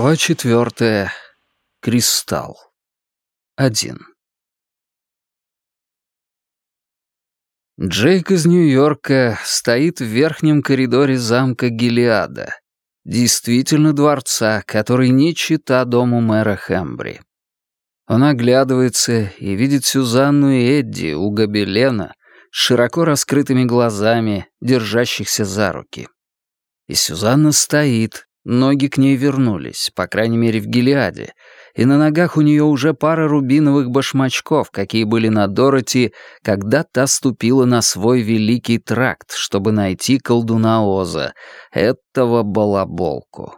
Глава четвертая. Кристалл. Один. Джейк из Нью-Йорка стоит в верхнем коридоре замка Гелиада, действительно дворца, который не чита дому мэра Хэмбри. Он оглядывается и видит Сюзанну и Эдди у гобелена с широко раскрытыми глазами, держащихся за руки. И Сюзанна стоит, Ноги к ней вернулись, по крайней мере в Гелиаде, и на ногах у нее уже пара рубиновых башмачков, какие были на Дороти, когда та ступила на свой великий тракт, чтобы найти колдуна Оза, этого балаболку.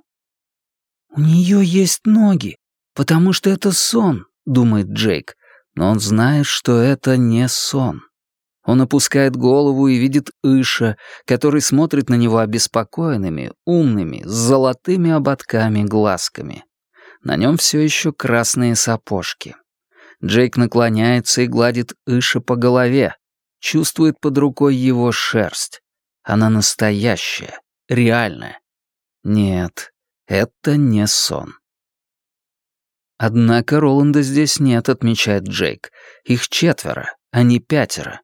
«У нее есть ноги, потому что это сон», — думает Джейк, но он знает, что это не сон. Он опускает голову и видит Иша, который смотрит на него обеспокоенными, умными, с золотыми ободками глазками. На нем все еще красные сапожки. Джейк наклоняется и гладит Иша по голове, чувствует под рукой его шерсть. Она настоящая, реальная. Нет, это не сон. Однако Роланда здесь нет, отмечает Джейк. Их четверо, а не пятеро.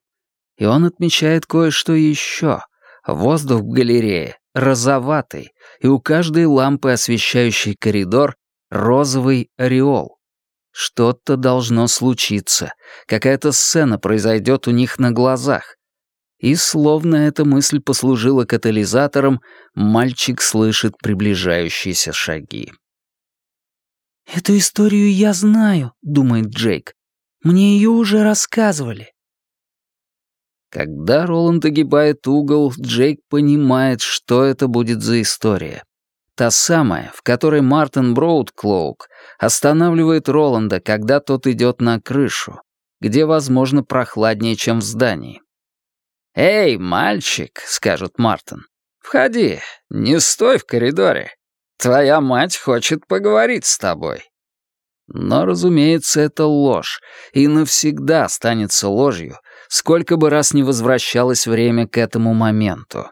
И он отмечает кое-что еще. Воздух в галерее розоватый, и у каждой лампы, освещающей коридор, розовый ореол. Что-то должно случиться, какая-то сцена произойдет у них на глазах. И словно эта мысль послужила катализатором, мальчик слышит приближающиеся шаги. «Эту историю я знаю», — думает Джейк. «Мне ее уже рассказывали». Когда Роланд огибает угол, Джейк понимает, что это будет за история. Та самая, в которой Мартин Броудклоук останавливает Роланда, когда тот идет на крышу, где, возможно, прохладнее, чем в здании. «Эй, мальчик», — скажет Мартин, — «входи, не стой в коридоре. Твоя мать хочет поговорить с тобой». Но, разумеется, это ложь, и навсегда останется ложью, сколько бы раз не возвращалось время к этому моменту.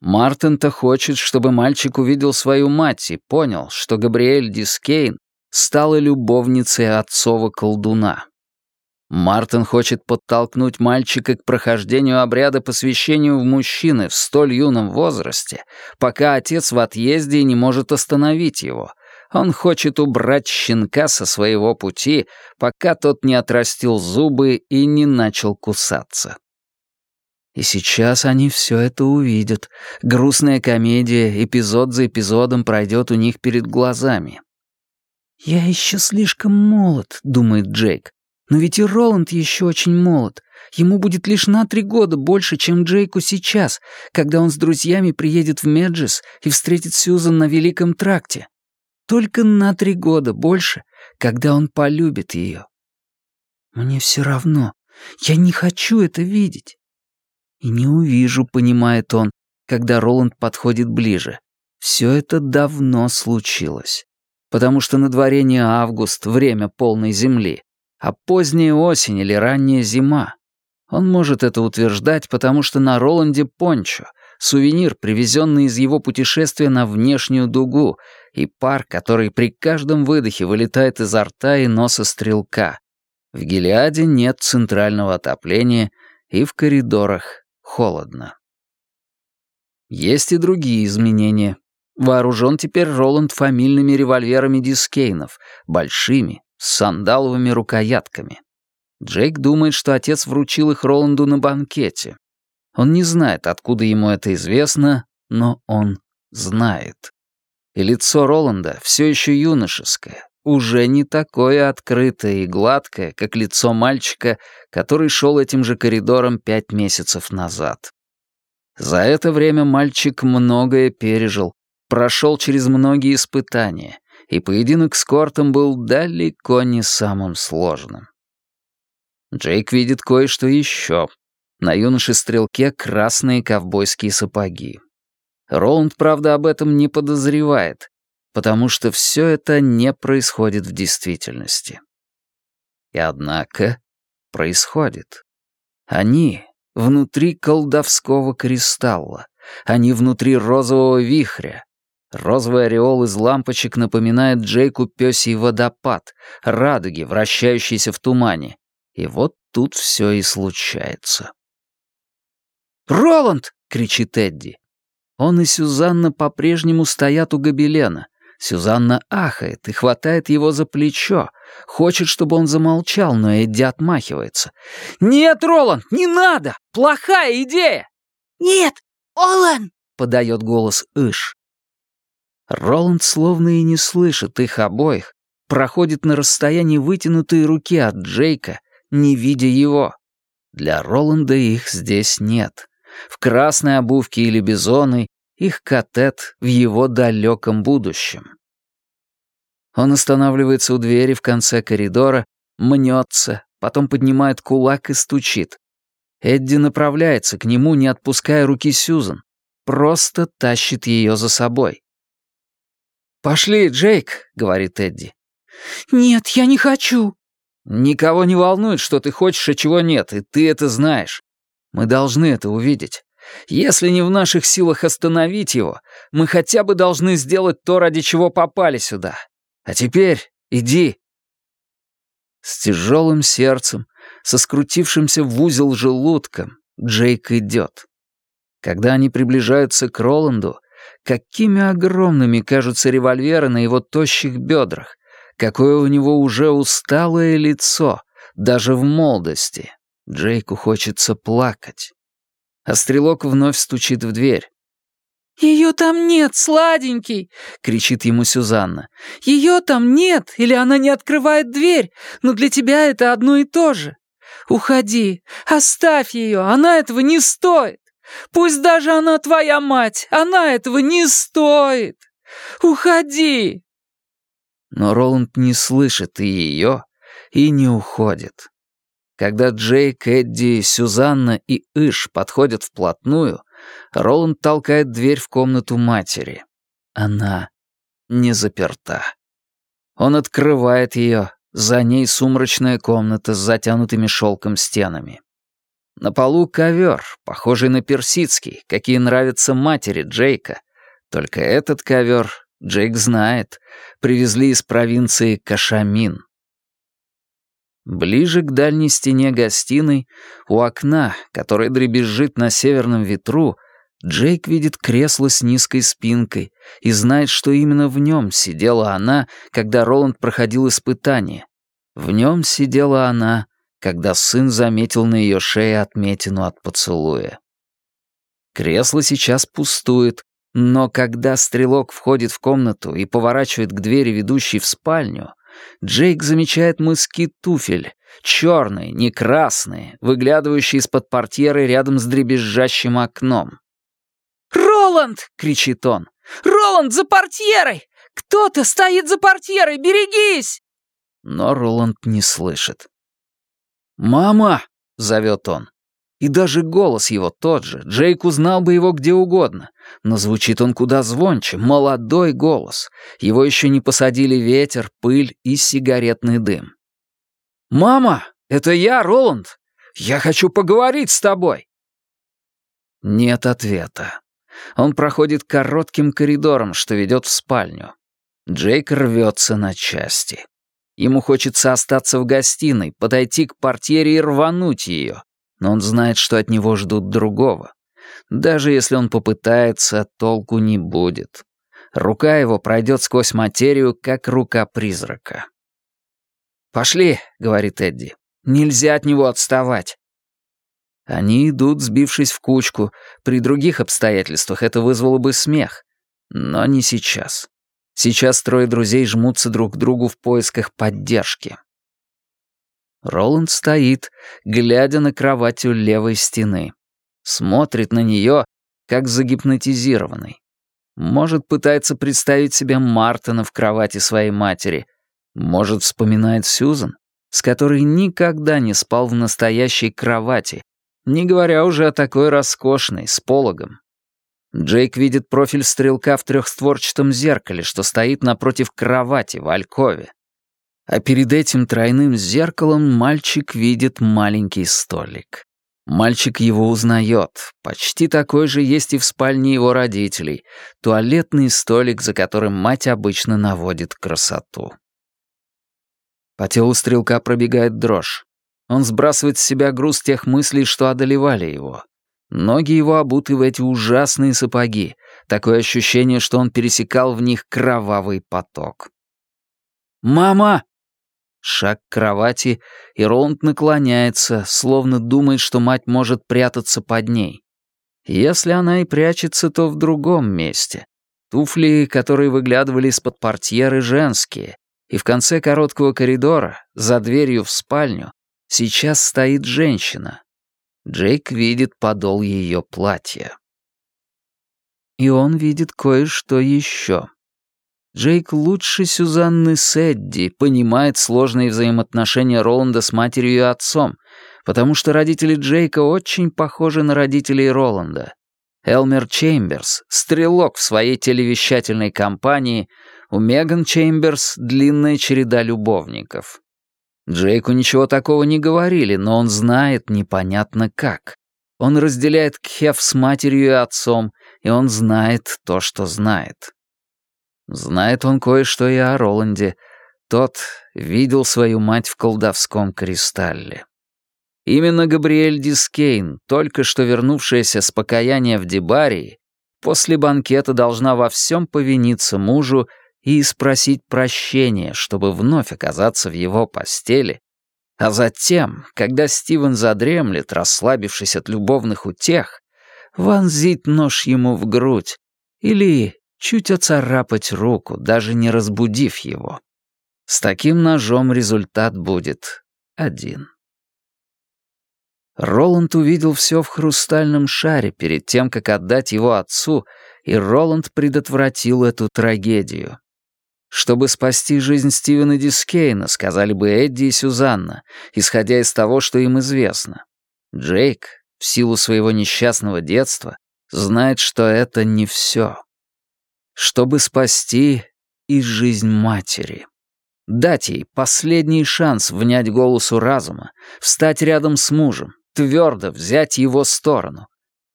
Мартин-то хочет, чтобы мальчик увидел свою мать и понял, что Габриэль Дискейн стала любовницей отцова колдуна. Мартин хочет подтолкнуть мальчика к прохождению обряда посвящению в мужчины в столь юном возрасте, пока отец в отъезде и не может остановить его, он хочет убрать щенка со своего пути, пока тот не отрастил зубы и не начал кусаться. И сейчас они все это увидят. Грустная комедия, эпизод за эпизодом пройдет у них перед глазами. «Я еще слишком молод», — думает Джейк. «Но ведь и Роланд еще очень молод. Ему будет лишь на три года больше, чем Джейку сейчас, когда он с друзьями приедет в Меджис и встретит Сьюзан на Великом тракте. Только на три года больше, когда он полюбит ее. Мне все равно. Я не хочу это видеть. И не увижу, понимает он, когда Роланд подходит ближе. Все это давно случилось. Потому что на дворе не август, время полной земли, а поздняя осень или ранняя зима. Он может это утверждать, потому что на Роланде пончо, сувенир, привезенный из его путешествия на внешнюю дугу, и пар, который при каждом выдохе вылетает изо рта и носа стрелка. В Гелиаде нет центрального отопления, и в коридорах холодно. Есть и другие изменения. Вооружен теперь Роланд фамильными револьверами Дискейнов, большими, с сандаловыми рукоятками. Джейк думает, что отец вручил их Роланду на банкете. Он не знает, откуда ему это известно, но он знает. И лицо Роланда все еще юношеское, уже не такое открытое и гладкое, как лицо мальчика, который шел этим же коридором пять месяцев назад. За это время мальчик многое пережил, прошел через многие испытания, и поединок с Кортом был далеко не самым сложным. Джейк видит кое-что еще. На юноше-стрелке красные ковбойские сапоги. Роланд, правда, об этом не подозревает, потому что все это не происходит в действительности. И однако происходит. Они внутри колдовского кристалла, они внутри розового вихря. Розовый ореол из лампочек напоминает Джейку пёсий водопад, радуги, вращающиеся в тумане. И вот тут все и случается. «Роланд!» — кричит Эдди. Он и Сюзанна по-прежнему стоят у гобелена. Сюзанна ахает и хватает его за плечо. Хочет, чтобы он замолчал, но Эдди отмахивается. «Нет, Роланд, не надо! Плохая идея!» «Нет, Олан!» — подает голос Иш. Роланд словно и не слышит их обоих, проходит на расстоянии вытянутой руки от Джейка, не видя его. Для Роланда их здесь нет. В красной обувке или бизоной их катет в его далеком будущем. Он останавливается у двери в конце коридора, мнется, потом поднимает кулак и стучит. Эдди направляется к нему, не отпуская руки Сьюзан. Просто тащит ее за собой. «Пошли, Джейк», — говорит Эдди. «Нет, я не хочу». «Никого не волнует, что ты хочешь, а чего нет, и ты это знаешь. Мы должны это увидеть. Если не в наших силах остановить его, мы хотя бы должны сделать то, ради чего попали сюда. А теперь иди». С тяжелым сердцем, со скрутившимся в узел желудком, Джейк идет. Когда они приближаются к Роланду, какими огромными кажутся револьверы на его тощих бедрах, какое у него уже усталое лицо, даже в молодости. Джейку хочется плакать. А стрелок вновь стучит в дверь. «Ее там нет, сладенький!» — кричит ему Сюзанна. «Ее там нет, или она не открывает дверь, но для тебя это одно и то же. Уходи, оставь ее, она этого не стоит. Пусть даже она твоя мать, она этого не стоит. Уходи!» Но Роланд не слышит и ее, и не уходит. Когда Джейк, Эдди, Сюзанна и Иш подходят вплотную, Роланд толкает дверь в комнату матери. Она не заперта. Он открывает ее, за ней сумрачная комната с затянутыми шелком стенами. На полу ковер, похожий на персидский, какие нравятся матери Джейка. Только этот ковер, Джейк знает, привезли из провинции Кашамин. Ближе к дальней стене гостиной, у окна, которое дребезжит на северном ветру, Джейк видит кресло с низкой спинкой и знает, что именно в нем сидела она, когда Роланд проходил испытание. В нем сидела она, когда сын заметил на ее шее отметину от поцелуя. Кресло сейчас пустует, но когда стрелок входит в комнату и поворачивает к двери, ведущей в спальню, Джейк замечает мыски туфель, черные, не красные, выглядывающие из-под портьеры рядом с дребезжащим окном. «Роланд!» — кричит он. «Роланд, за портьерой! Кто-то стоит за портьерой! Берегись!» Но Роланд не слышит. «Мама!» — зовет он. И даже голос его тот же, Джейк узнал бы его где угодно, но звучит он куда звонче, молодой голос. Его еще не посадили ветер, пыль и сигаретный дым. «Мама, это я, Роланд! Я хочу поговорить с тобой!» Нет ответа. Он проходит коротким коридором, что ведет в спальню. Джейк рвется на части. Ему хочется остаться в гостиной, подойти к портьере и рвануть ее, но он знает, что от него ждут другого. Даже если он попытается, толку не будет. Рука его пройдет сквозь материю, как рука призрака. «Пошли», — говорит Эдди. «Нельзя от него отставать». Они идут, сбившись в кучку. При других обстоятельствах это вызвало бы смех. Но не сейчас. Сейчас трое друзей жмутся друг к другу в поисках поддержки. Роланд стоит, глядя на кровать у левой стены. Смотрит на нее, как загипнотизированный. Может, пытается представить себе Мартина в кровати своей матери. Может, вспоминает Сьюзан, с которой никогда не спал в настоящей кровати, не говоря уже о такой роскошной, с пологом. Джейк видит профиль стрелка в трехстворчатом зеркале, что стоит напротив кровати в Алькове. А перед этим тройным зеркалом мальчик видит маленький столик. Мальчик его узнает. Почти такой же есть и в спальне его родителей. Туалетный столик, за которым мать обычно наводит красоту. По телу стрелка пробегает дрожь. Он сбрасывает с себя груз тех мыслей, что одолевали его. Ноги его обуты в эти ужасные сапоги. Такое ощущение, что он пересекал в них кровавый поток. «Мама!» Шаг к кровати, и Роланд наклоняется, словно думает, что мать может прятаться под ней. Если она и прячется, то в другом месте. Туфли, которые выглядывали из-под портьеры, женские. И в конце короткого коридора, за дверью в спальню, сейчас стоит женщина. Джейк видит подол ее платья. И он видит кое-что еще. Джейк лучше Сюзанны Сэдди понимает сложные взаимоотношения Роланда с матерью и отцом, потому что родители Джейка очень похожи на родителей Роланда. Элмер Чемберс — стрелок в своей телевещательной компании, у Меган Чемберс — длинная череда любовников. Джейку ничего такого не говорили, но он знает непонятно как. Он разделяет Кхев с матерью и отцом, и он знает то, что знает. Знает он кое-что и о Роланде. Тот видел свою мать в колдовском кристалле. Именно Габриэль Дискейн, только что вернувшаяся с покаяния в Дебарии, после банкета должна во всем повиниться мужу и спросить прощения, чтобы вновь оказаться в его постели, а затем, когда Стивен задремлет, расслабившись от любовных утех, вонзить нож ему в грудь или чуть оцарапать руку, даже не разбудив его. С таким ножом результат будет один. Роланд увидел все в хрустальном шаре перед тем, как отдать его отцу, и Роланд предотвратил эту трагедию. Чтобы спасти жизнь Стивена Дискейна, сказали бы Эдди и Сюзанна, исходя из того, что им известно. Джейк, в силу своего несчастного детства, знает, что это не все чтобы спасти и жизнь матери. Дать ей последний шанс внять голосу разума, встать рядом с мужем, твердо взять его сторону.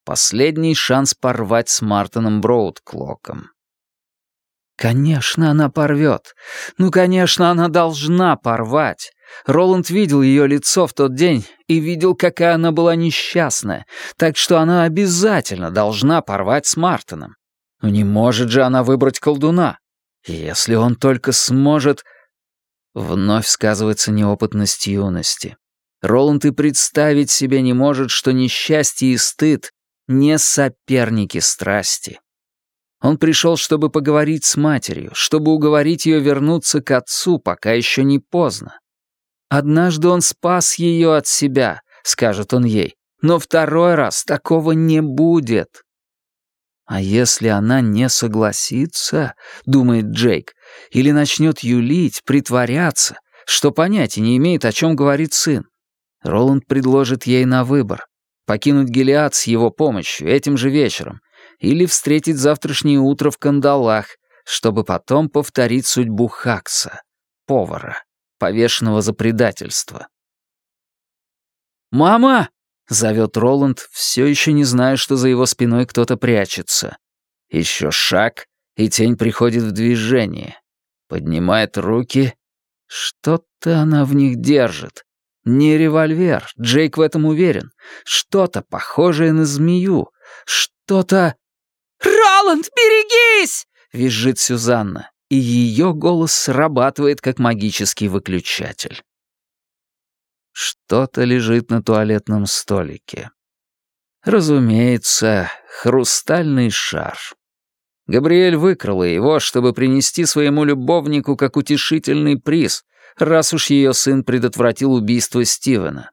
Последний шанс порвать с Мартином Броудклоком. Конечно, она порвет. Ну, конечно, она должна порвать. Роланд видел ее лицо в тот день и видел, какая она была несчастная, так что она обязательно должна порвать с Мартином. Но не может же она выбрать колдуна. Если он только сможет... Вновь сказывается неопытность юности. Роланд и представить себе не может, что несчастье и стыд — не соперники страсти. Он пришел, чтобы поговорить с матерью, чтобы уговорить ее вернуться к отцу, пока еще не поздно. Однажды он спас ее от себя, скажет он ей, но второй раз такого не будет. А если она не согласится, думает Джейк, или начнет юлить, притворяться, что понятия не имеет, о чем говорит сын, Роланд предложит ей на выбор покинуть Гелиад с его помощью этим же вечером или встретить завтрашнее утро в кандалах, чтобы потом повторить судьбу Хакса, повара, повешенного за предательство. «Мама!» — зовет Роланд, все еще не зная, что за его спиной кто-то прячется. Еще шаг, и тень приходит в движение. Поднимает руки. Что-то она в них держит. Не револьвер, Джейк в этом уверен. Что-то похожее на змею. Что-то... «Роланд, берегись!» — визжит Сюзанна, и ее голос срабатывает как магический выключатель. Что-то лежит на туалетном столике. Разумеется, хрустальный шар. Габриэль выкрала его, чтобы принести своему любовнику как утешительный приз, раз уж ее сын предотвратил убийство Стивена.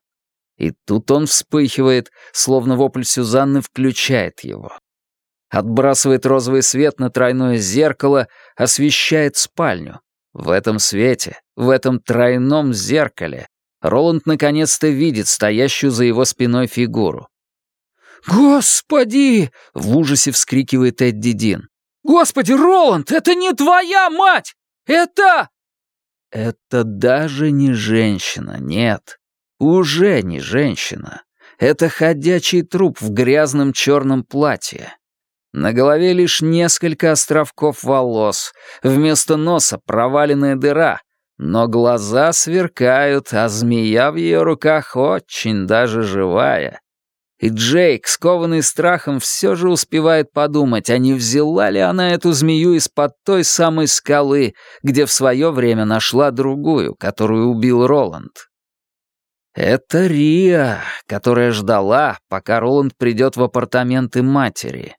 И тут он вспыхивает, словно вопль Сюзанны включает его. отбрасывает розовый свет на тройное зеркало, освещает спальню. В этом свете, в этом тройном зеркале, Роланд наконец-то видит стоящую за его спиной фигуру. «Господи!» — в ужасе вскрикивает Эдди Дин. «Господи, Роланд, это не твоя мать! Это...» Это даже не женщина, нет. Уже не женщина. Это ходячий труп в грязном черном платье. На голове лишь несколько островков волос, вместо носа проваленная дыра, но глаза сверкают, а змея в ее руках очень даже живая. И Джейк, скованный страхом, все же успевает подумать, а не взяла ли она эту змею из-под той самой скалы, где в свое время нашла другую, которую убил Роланд. Это Риа, которая ждала, пока Роланд придет в апартаменты матери.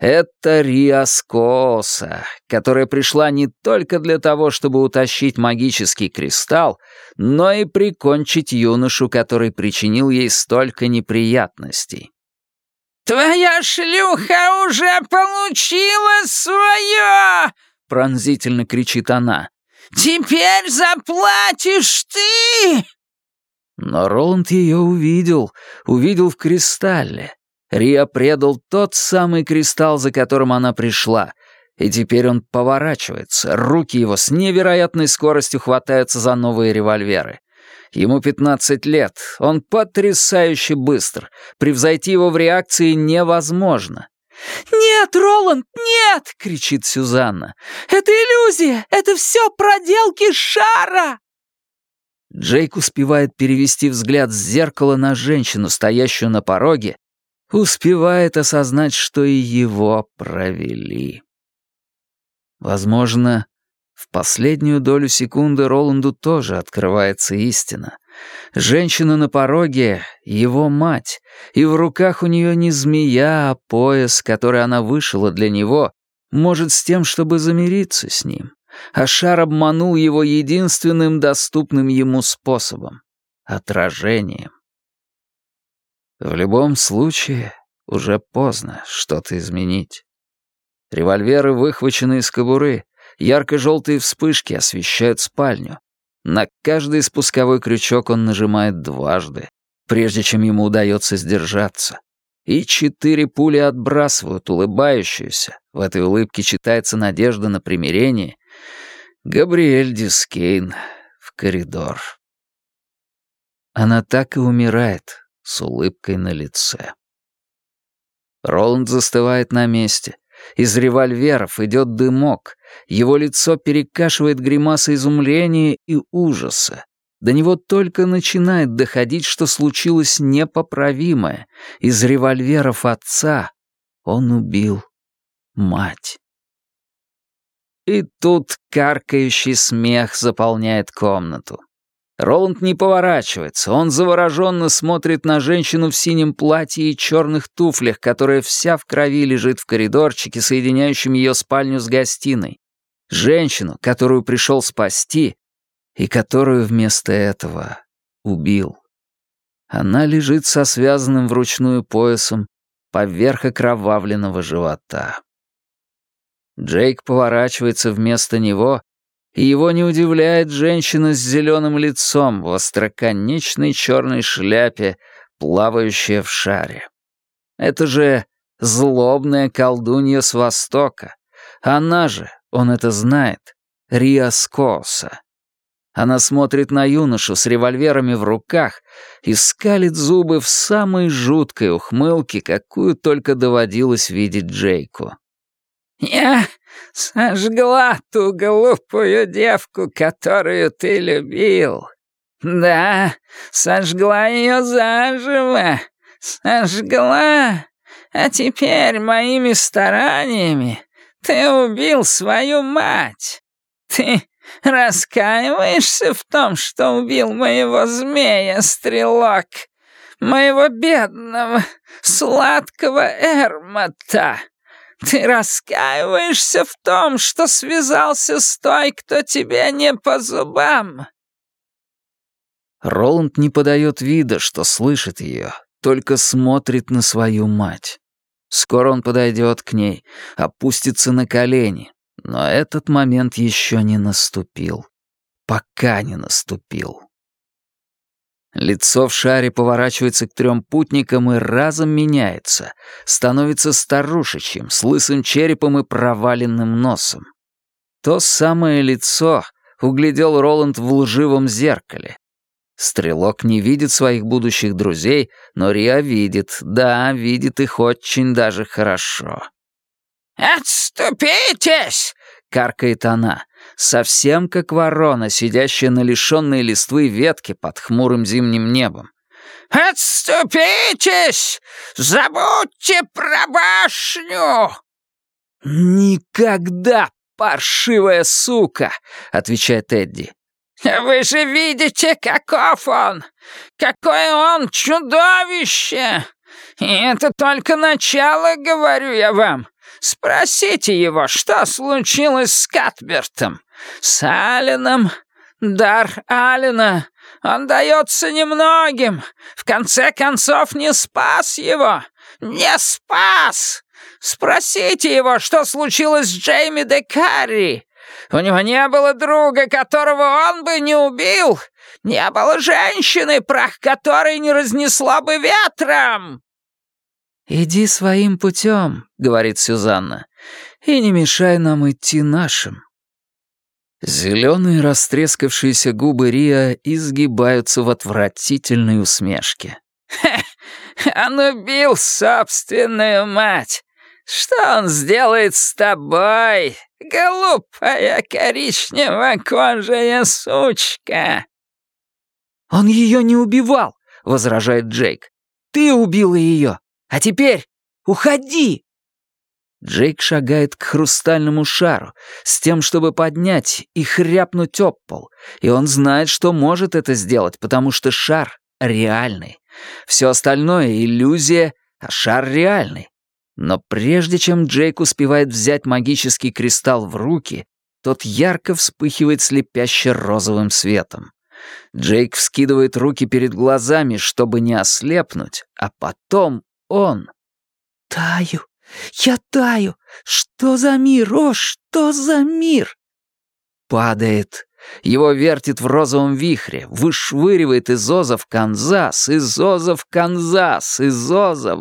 Это Риаскоса, которая пришла не только для того, чтобы утащить магический кристалл, но и прикончить юношу, который причинил ей столько неприятностей. «Твоя шлюха уже получила свое!» — пронзительно кричит она. «Теперь заплатишь ты!» Но Роланд ее увидел, увидел в кристалле, Риа предал тот самый кристалл, за которым она пришла, и теперь он поворачивается, руки его с невероятной скоростью хватаются за новые револьверы. Ему 15 лет, он потрясающе быстр, превзойти его в реакции невозможно. «Нет, Роланд, нет!» — кричит Сюзанна. «Это иллюзия! Это все проделки шара!» Джейк успевает перевести взгляд с зеркала на женщину, стоящую на пороге, успевает осознать, что и его провели. Возможно, в последнюю долю секунды Роланду тоже открывается истина. Женщина на пороге — его мать, и в руках у нее не змея, а пояс, который она вышила для него, может, с тем, чтобы замириться с ним. А шар обманул его единственным доступным ему способом — отражением. В любом случае, уже поздно что-то изменить. Револьверы выхвачены из кобуры, ярко-желтые вспышки освещают спальню. На каждый спусковой крючок он нажимает дважды, прежде чем ему удается сдержаться. И четыре пули отбрасывают улыбающуюся, в этой улыбке читается надежда на примирение, Габриэль Дискейн в коридор. Она так и умирает, с улыбкой на лице. Роланд застывает на месте. Из револьверов идет дымок. Его лицо перекашивает гримаса изумления и ужаса. До него только начинает доходить, что случилось непоправимое. Из револьверов отца он убил мать. И тут каркающий смех заполняет комнату. Роланд не поворачивается, он завороженно смотрит на женщину в синем платье и черных туфлях, которая вся в крови лежит в коридорчике, соединяющем ее спальню с гостиной. Женщину, которую пришел спасти, и которую вместо этого убил. Она лежит со связанным вручную поясом поверх окровавленного живота. Джейк поворачивается вместо него и его не удивляет женщина с зеленым лицом в остроконечной черной шляпе, плавающая в шаре. Это же злобная колдунья с Востока. Она же, он это знает, Риаскоса. Она смотрит на юношу с револьверами в руках и скалит зубы в самой жуткой ухмылке, какую только доводилось видеть Джейку. «Я сожгла ту глупую девку, которую ты любил. Да, сожгла ее заживо, сожгла. А теперь моими стараниями ты убил свою мать. Ты раскаиваешься в том, что убил моего змея, стрелок, моего бедного, сладкого Эрмота?» Ты раскаиваешься в том, что связался с той, кто тебе не по зубам?» Роланд не подает вида, что слышит ее, только смотрит на свою мать. Скоро он подойдет к ней, опустится на колени. Но этот момент еще не наступил. Пока не наступил. Лицо в шаре поворачивается к трем путникам и разом меняется. Становится старушечьим, с лысым черепом и проваленным носом. То самое лицо углядел Роланд в лживом зеркале. Стрелок не видит своих будущих друзей, но Риа видит, да, видит их очень даже хорошо. «Отступитесь!» — каркает она, совсем как ворона, сидящая на лишенной листвы ветке под хмурым зимним небом. «Отступитесь! Забудьте про башню!» «Никогда, паршивая сука!» — отвечает Эдди. «Вы же видите, каков он! Какое он чудовище! И это только начало, говорю я вам. Спросите его, что случилось с Катбертом, с Алленом, дар Аллена. Он дается немногим. В конце концов, не спас его. Не спас! Спросите его, что случилось с Джейми де Карри. У него не было друга, которого он бы не убил. Не было женщины, прах которой не разнесла бы ветром. «Иди своим путем», — говорит Сюзанна, — «и не мешай нам идти нашим». Зеленые растрескавшиеся губы Риа изгибаются в отвратительной усмешке. «Хе, он убил собственную мать! Что он сделает с тобой, глупая коричнево-кожая сучка?» «Он ее не убивал», — возражает Джейк. «Ты убила ее, а теперь уходи!» Джейк шагает к хрустальному шару с тем, чтобы поднять и хряпнуть об пол, и он знает, что может это сделать, потому что шар реальный. Все остальное — иллюзия, а шар реальный. Но прежде чем Джейк успевает взять магический кристалл в руки, тот ярко вспыхивает слепяще розовым светом. Джейк вскидывает руки перед глазами, чтобы не ослепнуть, а потом он... «Таю! Я таю! Что за мир? О, что за мир?» Падает. Его вертит в розовом вихре, вышвыривает из Оза в Канзас, из Оза в Канзас, из Оза...